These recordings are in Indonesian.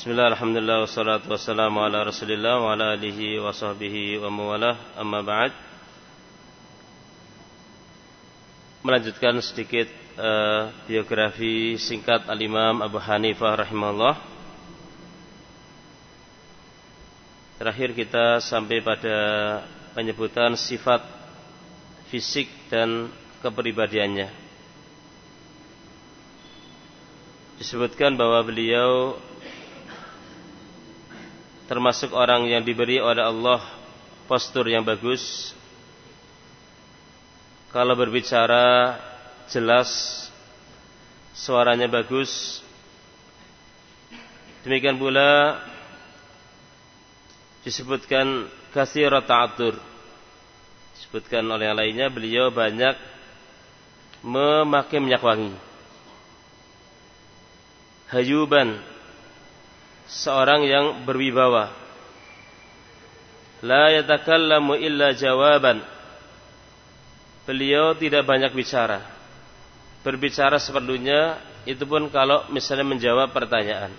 Bismillah, alhamdulillah, wassalatu wassalamu ala rasulillah wa ala alihi wa sahbihi wa mawalah. Amma ba'd. Melanjutkan sedikit uh, biografi singkat Al-Imam Abu Hanifah rahimahullah. Terakhir kita sampai pada penyebutan sifat fisik dan kepribadiannya. Disebutkan bahwa beliau termasuk orang yang diberi oleh Allah postur yang bagus. Kalau berbicara jelas suaranya bagus. Demikian pula disebutkan kathirat ta'atur. Disebutkan oleh yang lainnya beliau banyak memakai minyak wangi. Hayuban seorang yang berwibawa. La yatakallamu illa jawaban. Beliau tidak banyak bicara. Berbicara seperlunya itu pun kalau misalnya menjawab pertanyaan.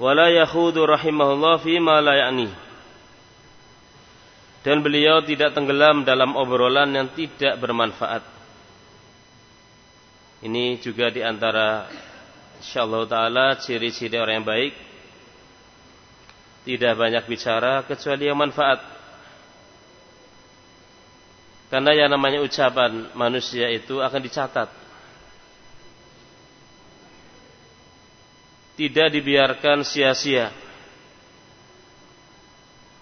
Wala yahudu rahimahullah fi ma la ya'ni. Dan beliau tidak tenggelam dalam obrolan yang tidak bermanfaat. Ini juga di antara insyaallah taala ciri-ciri orang yang baik tidak banyak bicara kecuali yang manfaat. Karena yang namanya ucapan manusia itu akan dicatat. Tidak dibiarkan sia-sia.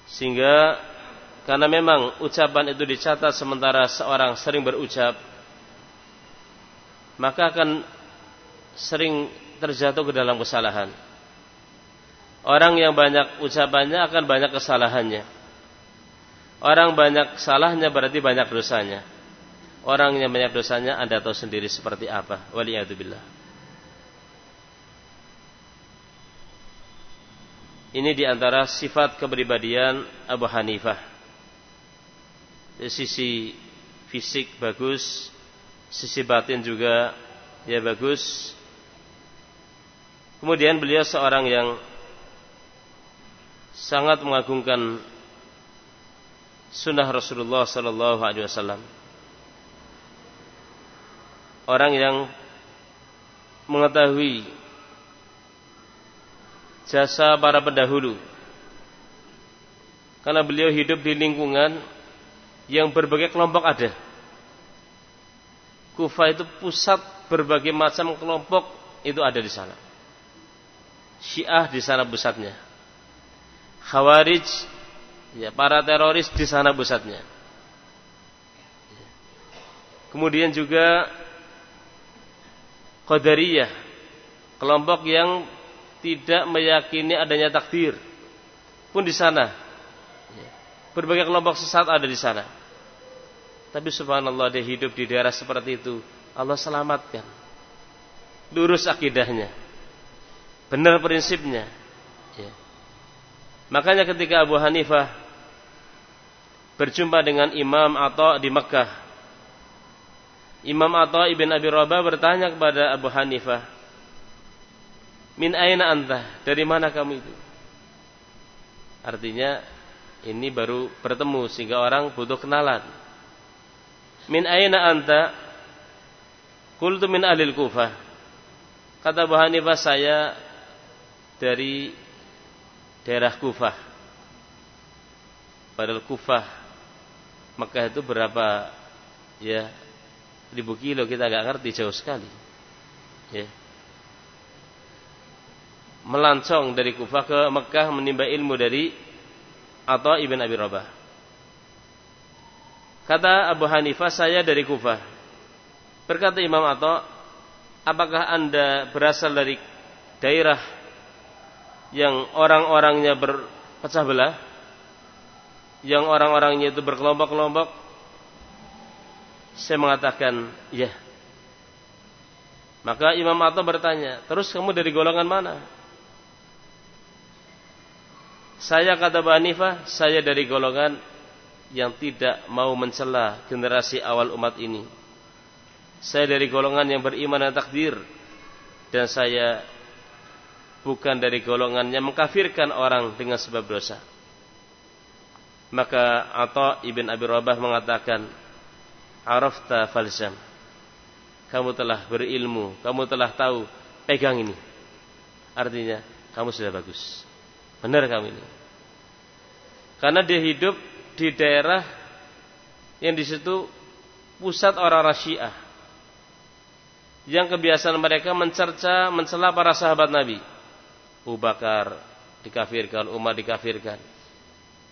Sehingga karena memang ucapan itu dicatat sementara seorang sering berucap, maka akan sering terjatuh ke dalam kesalahan. Orang yang banyak ucapannya akan banyak kesalahannya. Orang banyak salahnya berarti banyak dosanya. Orang yang banyak dosanya Anda tahu sendiri seperti apa. Waliyahzubillah. Ini di antara sifat kepribadian Abu Hanifah. Dari sisi fisik bagus, sisi batin juga ya bagus, Kemudian beliau seorang yang sangat mengagungkan sunnah Rasulullah Sallallahu Alaihi Wasallam. Orang yang mengetahui jasa para pendahulu, karena beliau hidup di lingkungan yang berbagai kelompok ada. Kufa itu pusat berbagai macam kelompok itu ada di sana. Syiah di sana pusatnya. Khawarij, ya para teroris di sana pusatnya. Kemudian juga Qadariyah, kelompok yang tidak meyakini adanya takdir pun di sana. Berbagai kelompok sesat ada di sana. Tapi subhanallah dia hidup di daerah seperti itu. Allah selamatkan. Lurus akidahnya benar prinsipnya. Ya. Makanya ketika Abu Hanifah berjumpa dengan Imam Atta di Mekah, Imam Atta ibn Abi Rabah bertanya kepada Abu Hanifah, Min aina anta? Dari mana kamu itu? Artinya ini baru bertemu sehingga orang butuh kenalan. Min aina anta? Qultu min ahlil Kufah. Kata Abu Hanifah saya dari daerah Kufah. Padahal Kufah Mekah itu berapa ya ribu kilo kita agak ngerti jauh sekali. Ya. Melancong dari Kufah ke Mekah menimba ilmu dari atau Ibn Abi Rabah. Kata Abu Hanifah saya dari Kufah. Berkata Imam Atta, apakah anda berasal dari daerah yang orang-orangnya berpecah belah, yang orang-orangnya itu berkelompok-kelompok, saya mengatakan, ya. Maka Imam Atta bertanya, terus kamu dari golongan mana? Saya kata Mbak Hanifah, saya dari golongan yang tidak mau mencela generasi awal umat ini. Saya dari golongan yang beriman dan takdir. dan saya bukan dari golongan yang mengkafirkan orang dengan sebab dosa. Maka Atha ibn Abi Rabah mengatakan, "Arafta falzam." Kamu telah berilmu, kamu telah tahu, pegang ini. Artinya, kamu sudah bagus. Benar kamu ini. Karena dia hidup di daerah yang di situ pusat orang-orang. Yang kebiasaan mereka mencerca, mencela para sahabat Nabi. Abu Bakar dikafirkan, Umar dikafirkan.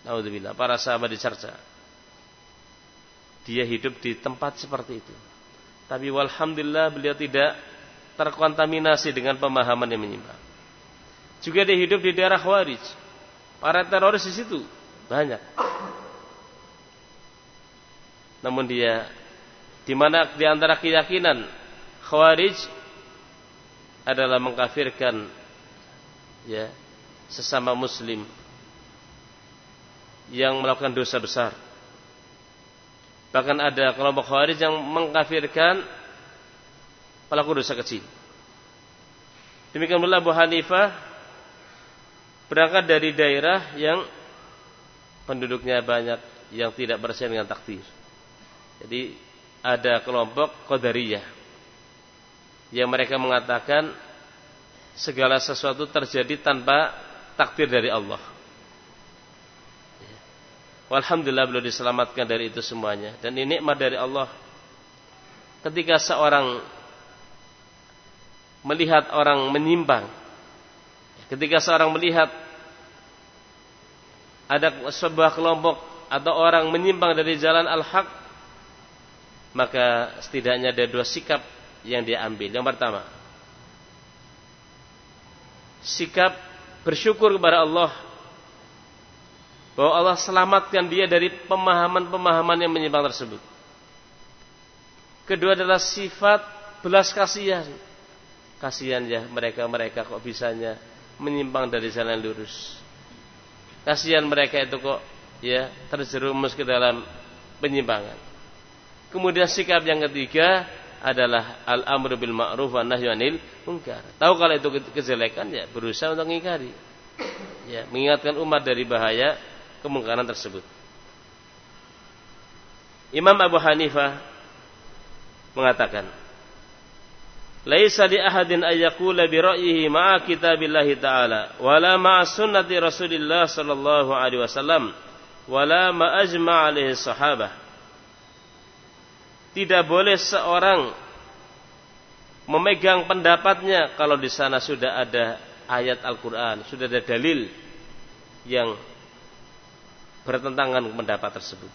Alhamdulillah, para sahabat dicerca. Dia hidup di tempat seperti itu. Tapi walhamdulillah beliau tidak terkontaminasi dengan pemahaman yang menyimpang. Juga dia hidup di daerah Khawarij. Para teroris di situ banyak. Namun dia di mana di antara keyakinan Khawarij adalah mengkafirkan ya sesama muslim yang melakukan dosa besar. Bahkan ada kelompok khawarij yang mengkafirkan pelaku dosa kecil. Demikian pula Abu Hanifah berangkat dari daerah yang penduduknya banyak yang tidak percaya dengan takdir. Jadi ada kelompok Qadariyah yang mereka mengatakan segala sesuatu terjadi tanpa takdir dari Allah. Alhamdulillah beliau diselamatkan dari itu semuanya. Dan ini nikmat dari Allah. Ketika seorang melihat orang menyimpang. Ketika seorang melihat ada sebuah kelompok atau orang menyimpang dari jalan al-haq. Maka setidaknya ada dua sikap yang dia ambil. Yang pertama. Sikap bersyukur kepada Allah bahwa Allah selamatkan dia dari pemahaman-pemahaman yang menyimpang tersebut. Kedua adalah sifat belas kasihan. Kasihan ya mereka-mereka kok bisanya menyimpang dari jalan lurus. Kasihan mereka itu kok ya terjerumus ke dalam penyimpangan. Kemudian sikap yang ketiga adalah al-amru bil ma'ruf wa nahyu anil munkar. Tahu kalau itu kejelekan ya berusaha untuk mengingkari. Ya, mengingatkan umat dari bahaya kemungkaran tersebut. Imam Abu Hanifah mengatakan, "Laisa li ahadin ayyakula bi ra'yihi ma'a kitabillahi ta'ala wala ma'a sunnati Rasulillah sallallahu alaihi wasallam wala ma ajma' alaihi sahabah." Tidak boleh seorang memegang pendapatnya kalau di sana sudah ada ayat Al-Qur'an, sudah ada dalil yang bertentangan pendapat tersebut.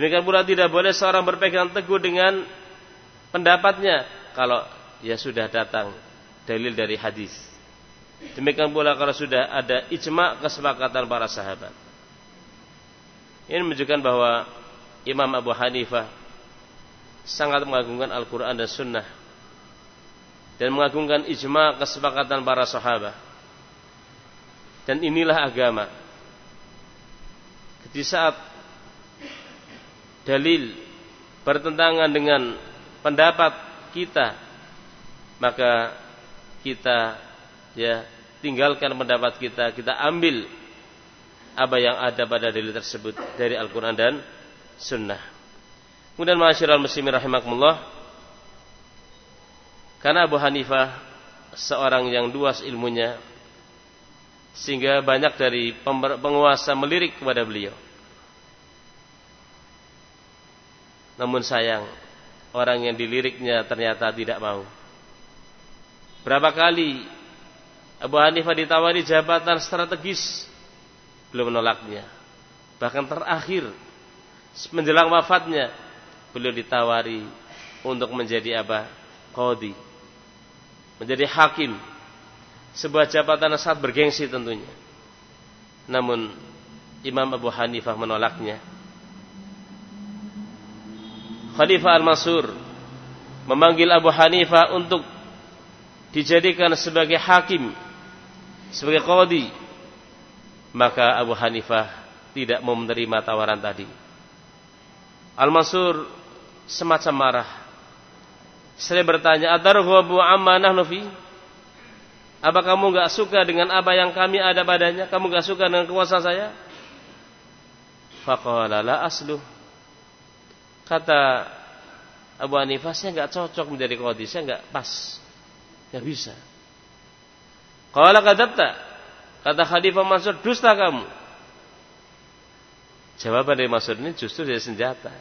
Demikian pula tidak boleh seorang berpegang teguh dengan pendapatnya kalau ya sudah datang dalil dari hadis. Demikian pula kalau sudah ada ijma kesepakatan para sahabat. Ini menunjukkan bahwa Imam Abu Hanifah sangat mengagungkan Al-Quran dan Sunnah dan mengagungkan ijma kesepakatan para sahabat. Dan inilah agama di saat dalil bertentangan dengan pendapat kita maka kita ya tinggalkan pendapat kita kita ambil apa yang ada pada dalil tersebut dari Al-Quran dan Sunnah. Kemudian masyarakat muslimin rahimakumullah karena Abu Hanifah seorang yang luas ilmunya sehingga banyak dari penguasa melirik kepada beliau. Namun sayang, orang yang diliriknya ternyata tidak mau. Berapa kali Abu Hanifah ditawari jabatan strategis, belum menolaknya. Bahkan terakhir, menjelang wafatnya, beliau ditawari untuk menjadi apa? Qadi. Menjadi hakim sebuah jabatan yang sangat bergengsi tentunya. Namun Imam Abu Hanifah menolaknya. Khalifah Al-Mansur memanggil Abu Hanifah untuk dijadikan sebagai hakim, sebagai qadi. Maka Abu Hanifah tidak mau menerima tawaran tadi. Al-Mansur semacam marah. Saya bertanya, "Atarghabu amma nahnu fi?" Apa kamu enggak suka dengan apa yang kami ada padanya? Kamu enggak suka dengan kuasa saya? Faqala la asluh. Kata Abu Hanifah, saya enggak cocok menjadi qadhi, saya enggak pas. Enggak bisa. Qala kadzabta. Kata Khalifah Mansur, dusta kamu. Jawaban dari Mansur ini justru dari senjata.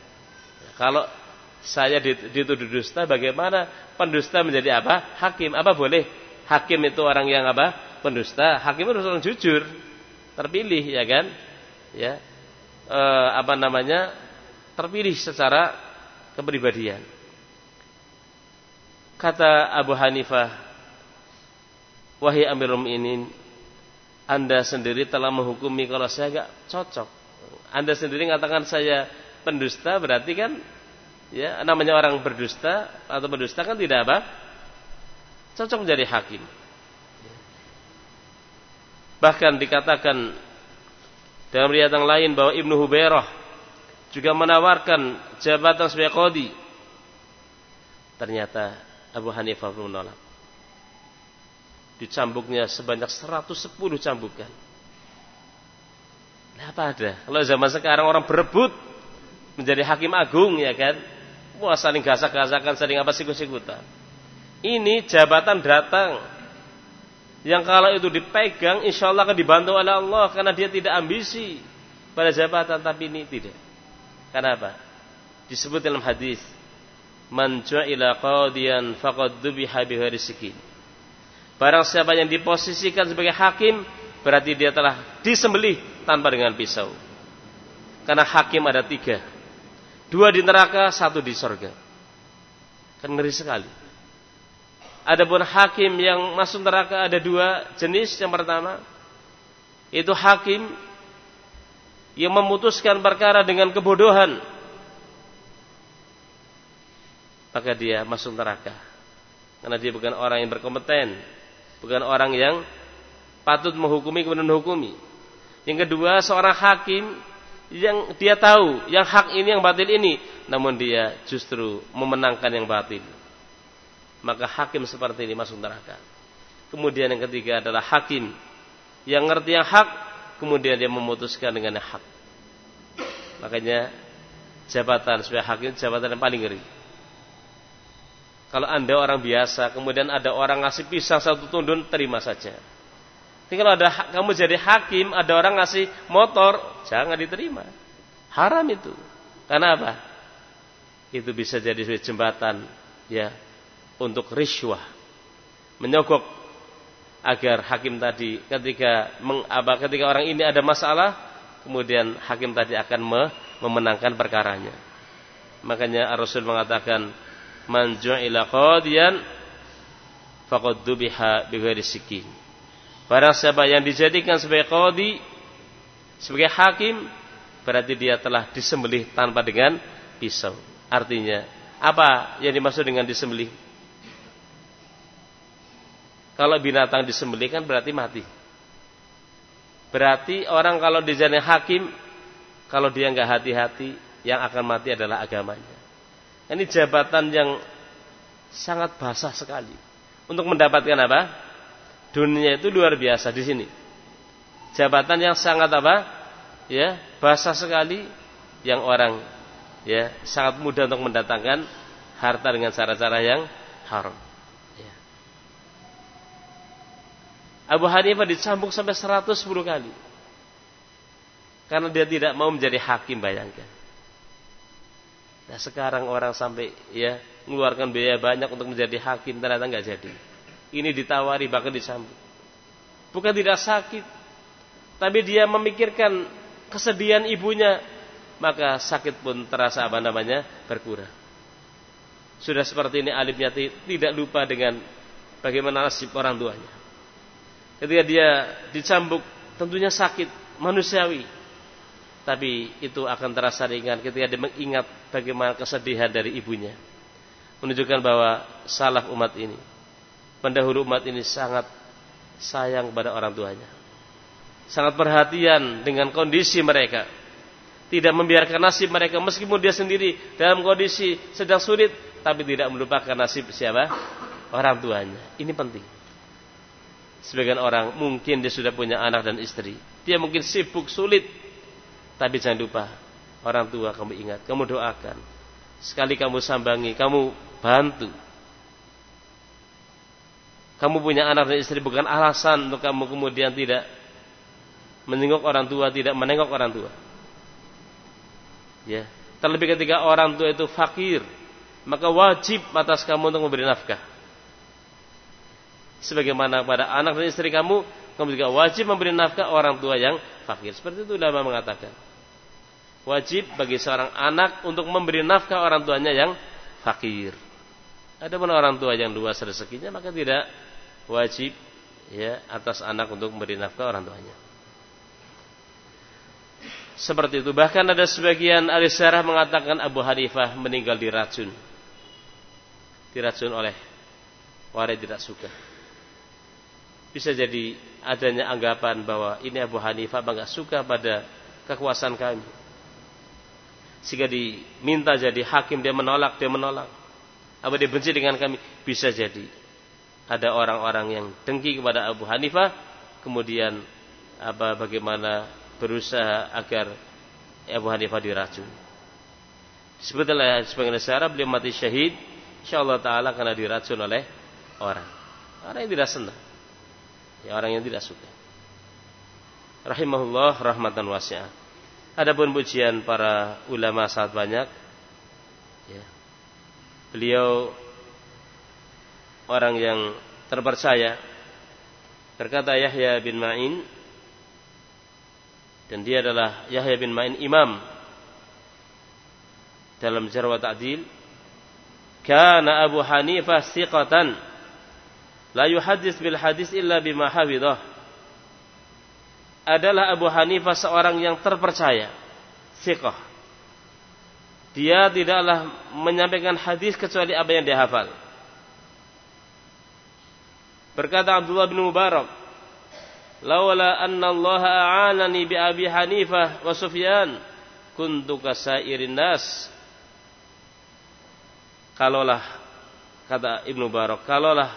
Kalau saya dituduh dusta, bagaimana pendusta menjadi apa? Hakim. Apa boleh? Hakim itu orang yang apa? Pendusta. Hakim itu orang jujur, terpilih, ya kan? Ya, e, apa namanya? Terpilih secara kepribadian. Kata Abu Hanifah, wahai Amirul Mukminin, Anda sendiri telah menghukumi kalau saya gak cocok. Anda sendiri mengatakan saya pendusta berarti kan ya namanya orang berdusta atau berdusta kan tidak apa? Cocok menjadi hakim. Bahkan dikatakan dalam riwayat yang lain bahwa Ibnu Hubairah juga menawarkan jabatan sebagai kodi ternyata Abu Hanifah menolak. Dicambuknya sebanyak 110 cambukan. Nah, apa ada? Kalau zaman sekarang orang berebut menjadi hakim agung ya kan? Wah saling gasak-gasakan, saling apa sikut-sikutan. Ini jabatan datang. Yang kalau itu dipegang, insya Allah akan dibantu oleh Allah karena dia tidak ambisi pada jabatan, tapi ini tidak. Kenapa? Disebut dalam hadis, "Man ju'ila qadiyan faqad dubiha bighairi sikin." Barang siapa yang diposisikan sebagai hakim, berarti dia telah disembelih tanpa dengan pisau. Karena hakim ada tiga. Dua di neraka, satu di sorga. Kan ngeri sekali. Adapun hakim yang masuk neraka ada dua jenis. Yang pertama, itu hakim yang memutuskan perkara dengan kebodohan. Maka dia masuk neraka. Karena dia bukan orang yang berkompeten. Bukan orang yang patut menghukumi kemudian menghukumi. Yang kedua, seorang hakim yang dia tahu yang hak ini yang batil ini, namun dia justru memenangkan yang batil. Maka hakim seperti ini masuk neraka. Kemudian yang ketiga adalah hakim yang ngerti yang hak, kemudian dia memutuskan dengan yang hak. Makanya jabatan sebagai hakim jabatan yang paling ngeri. Kalau anda orang biasa, kemudian ada orang ngasih pisang satu tundun, terima saja. Tapi kalau ada kamu jadi hakim, ada orang ngasih motor, jangan diterima. Haram itu. Karena apa? Itu bisa jadi jembatan ya untuk riswah. Menyogok agar hakim tadi ketika mengaba ketika orang ini ada masalah, kemudian hakim tadi akan me, memenangkan perkaranya. Makanya Rasul mengatakan man ju'ila qadiyan faqad dubiha bighairi sikin Barang siapa yang dijadikan sebagai qadi, sebagai hakim, berarti dia telah disembelih tanpa dengan pisau. Artinya, apa yang dimaksud dengan disembelih? Kalau binatang disembelih kan berarti mati. Berarti orang kalau dijadikan hakim, kalau dia nggak hati-hati, yang akan mati adalah agamanya. Ini jabatan yang sangat basah sekali. Untuk mendapatkan apa? Dunia itu luar biasa di sini. Jabatan yang sangat apa? Ya, basah sekali yang orang ya sangat mudah untuk mendatangkan harta dengan cara-cara yang haram. Ya. Abu Hanifah dicambuk sampai 110 kali. Karena dia tidak mau menjadi hakim bayangkan. Nah sekarang orang sampai ya mengeluarkan biaya banyak untuk menjadi hakim ternyata nggak jadi ini ditawari bahkan disambut. Bukan tidak sakit, tapi dia memikirkan kesedihan ibunya, maka sakit pun terasa apa namanya berkurang. Sudah seperti ini alimnya tidak lupa dengan bagaimana nasib orang tuanya. Ketika dia dicambuk, tentunya sakit manusiawi. Tapi itu akan terasa ringan ketika dia mengingat bagaimana kesedihan dari ibunya. Menunjukkan bahwa salah umat ini pendahulu umat ini sangat sayang kepada orang tuanya. Sangat perhatian dengan kondisi mereka. Tidak membiarkan nasib mereka meskipun dia sendiri dalam kondisi sedang sulit, tapi tidak melupakan nasib siapa? Orang tuanya. Ini penting. Sebagian orang mungkin dia sudah punya anak dan istri. Dia mungkin sibuk, sulit. Tapi jangan lupa, orang tua kamu ingat, kamu doakan. Sekali kamu sambangi, kamu bantu. Kamu punya anak dan istri bukan alasan untuk kamu kemudian tidak menengok orang tua, tidak menengok orang tua. Ya, terlebih ketika orang tua itu fakir, maka wajib atas kamu untuk memberi nafkah sebagaimana pada anak dan istri kamu, kamu juga wajib memberi nafkah orang tua yang fakir. Seperti itu ulama mengatakan. Wajib bagi seorang anak untuk memberi nafkah orang tuanya yang fakir. Adapun orang tua yang luas rezekinya maka tidak wajib ya atas anak untuk memberi nafkah orang tuanya. Seperti itu. Bahkan ada sebagian ahli sejarah mengatakan Abu Hanifah meninggal diracun. Diracun oleh warai tidak suka. Bisa jadi adanya anggapan bahwa ini Abu Hanifah bangga suka pada kekuasaan kami. Sehingga diminta jadi hakim dia menolak, dia menolak. Apa dia benci dengan kami? Bisa jadi. Ada orang-orang yang dengki kepada Abu Hanifah, kemudian apa bagaimana berusaha agar Abu Hanifah diracun. Sebetulnya sebagai negara beliau mati syahid, insyaallah taala karena diracun oleh orang. Orang yang tidak senang ya orang yang tidak suka. Rahimahullah rahmatan wasi'ah. Adapun pujian para ulama sangat banyak. Ya. Beliau orang yang terpercaya. Berkata Yahya bin Ma'in dan dia adalah Yahya bin Ma'in imam dalam Jarwa Ta'dil. Kana Abu Hanifah siqatan La yuhadis bil hadis illa bima hafidah. Adalah Abu Hanifah seorang yang terpercaya. Siqah. Dia tidaklah menyampaikan hadis kecuali apa yang dia hafal. Berkata Abdullah bin Mubarak, "Laula anna Allah a'anani bi Abi Hanifah wa Sufyan, kuntu kasairin nas." Kalaulah kata Ibnu Barak, kalaulah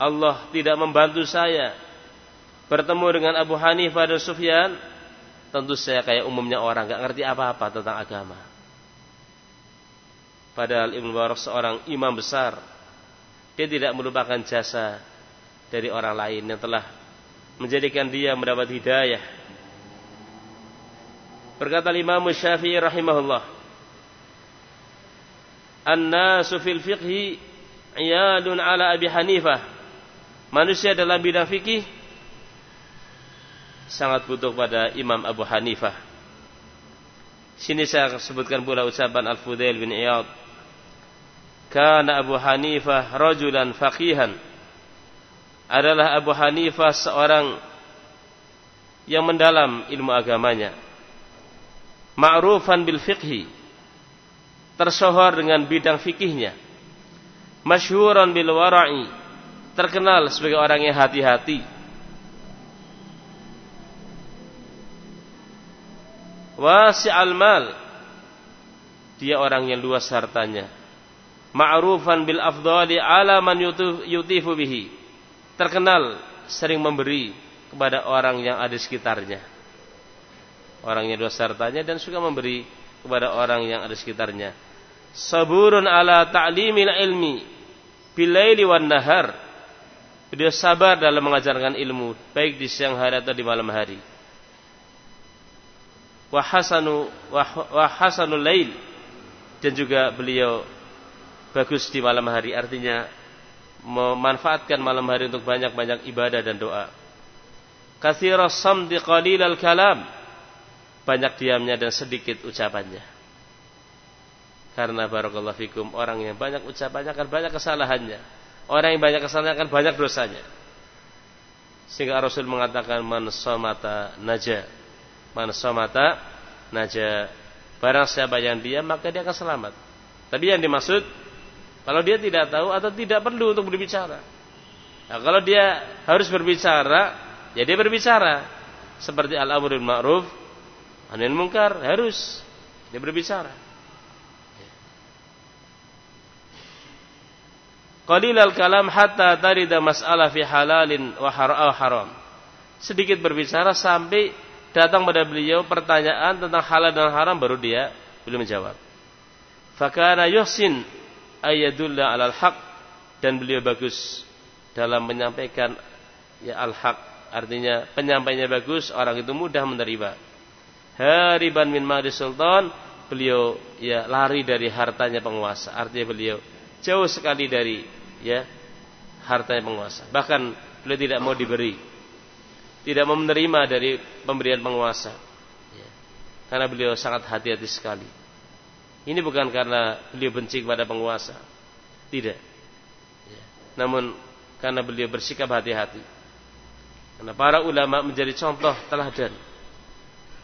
Allah tidak membantu saya bertemu dengan Abu Hanifah dan Sufyan, tentu saya kayak umumnya orang gak ngerti apa-apa tentang agama. Padahal Ibnu Barak seorang imam besar, dia tidak melupakan jasa dari orang lain yang telah menjadikan dia mendapat hidayah. Berkata Imam Syafi'i rahimahullah, "An-nasu fil fiqhi iyadun ala Abi Hanifah." manusia dalam bidang fikih sangat butuh pada Imam Abu Hanifah. Sini saya sebutkan pula ucapan Al-Fudail bin Iyad. Kana Abu Hanifah rajulan faqihan. Adalah Abu Hanifah seorang yang mendalam ilmu agamanya. Ma'rufan bil fiqhi. Tersohor dengan bidang fikihnya. Masyhuran bil wara'i terkenal sebagai orang yang hati-hati. Wasi al-mal. Dia orang yang luas hartanya. Ma'rufan bil afdali ala man yutifu bihi. Terkenal sering memberi kepada orang yang ada di sekitarnya. Orang yang luas hartanya dan suka memberi kepada orang yang ada di sekitarnya. Saburun ala ta'limil ilmi bilaili wan nahar Beliau sabar dalam mengajarkan ilmu, baik di siang hari atau di malam hari. Wahasanu wahasanul lail dan juga beliau bagus di malam hari, artinya memanfaatkan malam hari untuk banyak-banyak ibadah dan doa. Katsiras samdi qalilal kalam. Banyak diamnya dan sedikit ucapannya. Karena barakallahu fikum orang yang banyak ucapannya akan banyak kesalahannya Orang yang banyak kesalahan akan banyak dosanya. Sehingga Rasul mengatakan man somata naja. Man somata naja. Barang siapa yang diam maka dia akan selamat. Tapi yang dimaksud kalau dia tidak tahu atau tidak perlu untuk berbicara. Nah, kalau dia harus berbicara, ya dia berbicara. Seperti al-amrul ma'ruf, anil munkar harus dia berbicara. Qalilal kalam hatta tarida mas'alah fi halalin wa haram. Sedikit berbicara sampai datang pada beliau pertanyaan tentang halal dan haram baru dia belum menjawab. Fakana yuhsin ayadulla alal haq dan beliau bagus dalam menyampaikan ya al haq artinya penyampainya bagus orang itu mudah menerima. Hariban min mali sultan beliau ya lari dari hartanya penguasa artinya beliau jauh sekali dari ya hartanya penguasa. Bahkan beliau tidak mau diberi, tidak mau menerima dari pemberian penguasa, ya. karena beliau sangat hati-hati sekali. Ini bukan karena beliau benci kepada penguasa, tidak. Ya. Namun karena beliau bersikap hati-hati. Karena para ulama menjadi contoh teladan.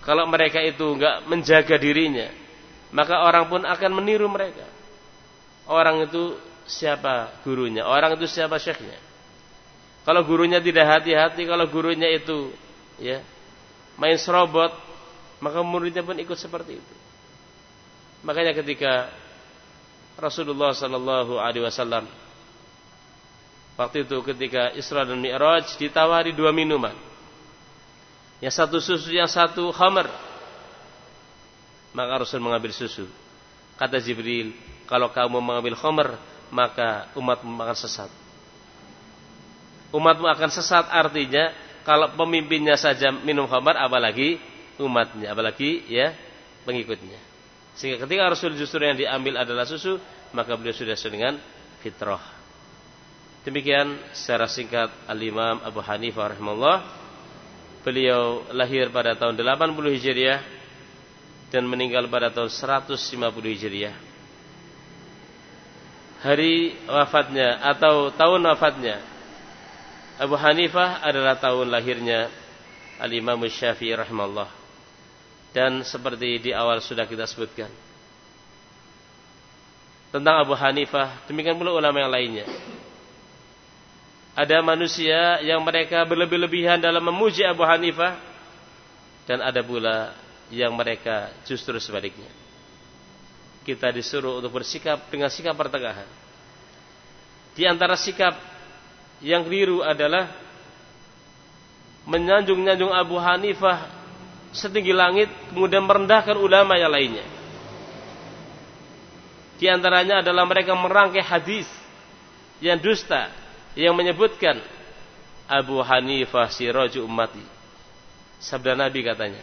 Kalau mereka itu enggak menjaga dirinya, maka orang pun akan meniru mereka. Orang itu siapa gurunya, orang itu siapa syekhnya. Kalau gurunya tidak hati-hati, kalau gurunya itu ya main serobot, maka muridnya pun ikut seperti itu. Makanya ketika Rasulullah Sallallahu Alaihi Wasallam waktu itu ketika Isra dan Mi'raj ditawari dua minuman, yang satu susu, yang satu khamar, maka Rasul mengambil susu. Kata Jibril, kalau kamu mengambil khamar, maka umatmu akan sesat. Umatmu akan sesat artinya kalau pemimpinnya saja minum khamar apalagi umatnya, apalagi ya pengikutnya. Sehingga ketika Rasul justru yang diambil adalah susu, maka beliau sudah sesuai dengan fitrah. Demikian secara singkat Al-Imam Abu Hanifah rahimahullah. Beliau lahir pada tahun 80 Hijriah dan meninggal pada tahun 150 Hijriah hari wafatnya atau tahun wafatnya Abu Hanifah adalah tahun lahirnya Al-Imam Syafi'i rahimahullah. Dan seperti di awal sudah kita sebutkan tentang Abu Hanifah, demikian pula ulama yang lainnya. Ada manusia yang mereka berlebih-lebihan dalam memuji Abu Hanifah dan ada pula yang mereka justru sebaliknya kita disuruh untuk bersikap dengan sikap pertengahan. Di antara sikap yang keliru adalah menyanjung-nyanjung Abu Hanifah setinggi langit kemudian merendahkan ulama yang lainnya. Di antaranya adalah mereka merangkai hadis yang dusta yang menyebutkan Abu Hanifah siraju ummati. Sabda Nabi katanya,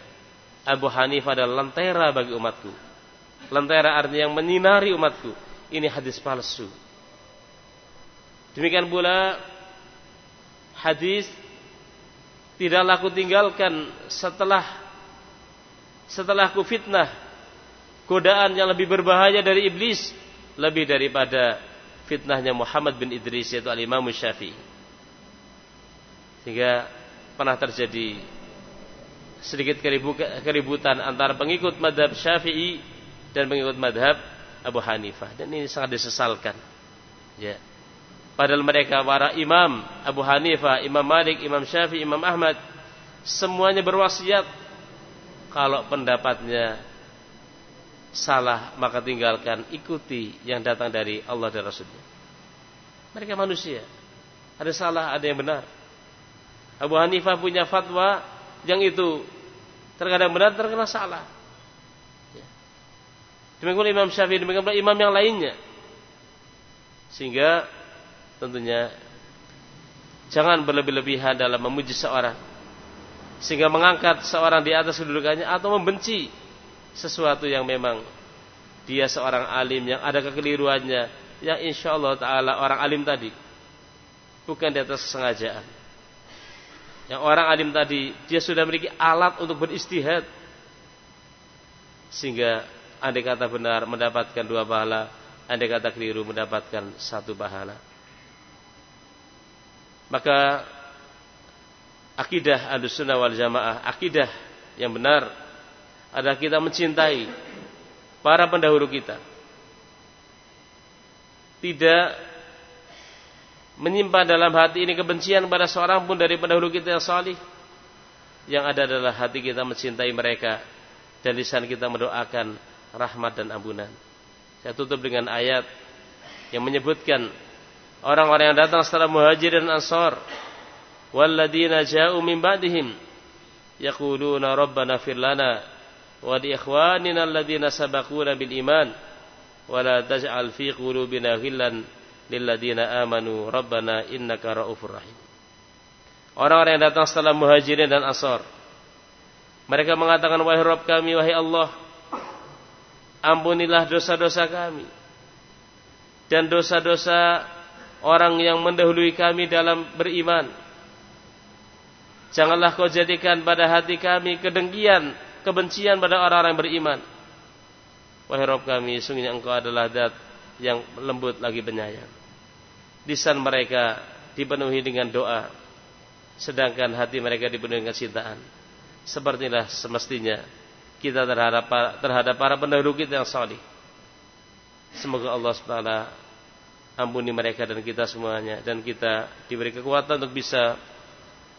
Abu Hanifah adalah lentera bagi umatku. Lentera artinya yang menyinari umatku. Ini hadis palsu. Demikian pula hadis tidak laku tinggalkan setelah setelah ku fitnah godaan yang lebih berbahaya dari iblis lebih daripada fitnahnya Muhammad bin Idris yaitu al-Imam Syafi'i. Sehingga pernah terjadi sedikit keributan antara pengikut madhab Syafi'i dan mengikut madhab Abu Hanifah. Dan ini sangat disesalkan. Ya. Padahal mereka para imam Abu Hanifah Imam Malik Imam Syafi'i Imam Ahmad semuanya berwasiat kalau pendapatnya salah maka tinggalkan ikuti yang datang dari Allah dan Rasulnya. Mereka manusia. Ada salah ada yang benar. Abu Hanifah punya fatwa yang itu terkadang benar terkadang salah. Demikian pula Imam Syafi'i, demikian pula imam yang lainnya. Sehingga tentunya jangan berlebih-lebihan dalam memuji seorang. Sehingga mengangkat seorang di atas kedudukannya atau membenci sesuatu yang memang dia seorang alim yang ada kekeliruannya yang insya Allah Ta'ala orang alim tadi bukan di atas kesengajaan yang orang alim tadi dia sudah memiliki alat untuk beristihad sehingga andai kata benar mendapatkan dua pahala, andai kata keliru mendapatkan satu pahala. Maka akidah Ahlussunnah wal Jamaah, akidah yang benar adalah kita mencintai para pendahulu kita. Tidak menyimpan dalam hati ini kebencian pada seorang pun dari pendahulu kita yang salih. Yang ada adalah hati kita mencintai mereka dan lisan kita mendoakan rahmat dan ampunan. Saya tutup dengan ayat yang menyebutkan orang-orang yang datang setelah muhajir dan ansar rabbana fir lana wa li ikhwanina alladzina sabaquna bil iman wa la taj'al fi qulubina ghillan lil ladzina amanu rabbana innaka raufur rahim Orang-orang yang datang setelah muhajirin dan ansar mereka mengatakan wahai Rabb kami wahai Allah ampunilah dosa-dosa kami dan dosa-dosa orang yang mendahului kami dalam beriman. Janganlah kau jadikan pada hati kami kedengkian, kebencian pada orang-orang beriman. Wahai Rabb kami, sungguhnya Engkau adalah zat yang lembut lagi penyayang. Lisan mereka dipenuhi dengan doa, sedangkan hati mereka dipenuhi dengan cintaan. Sepertilah semestinya kita terhadap terhadap para pendahulu kita yang salih. Semoga Allah SWT ampuni mereka dan kita semuanya dan kita diberi kekuatan untuk bisa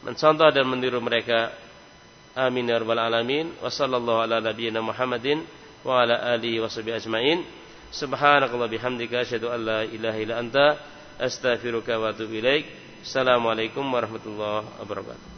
mencontoh dan meniru mereka. Amin ya rabbal alamin. Wa sallallahu ala nabiyyina muhammadin wa ala alihi wa sahbihi ajmain. Subhanakallah bihamdika asyhadu an la ilaha illa anta astaghfiruka wa atubu ilaik. Assalamualaikum warahmatullahi wabarakatuh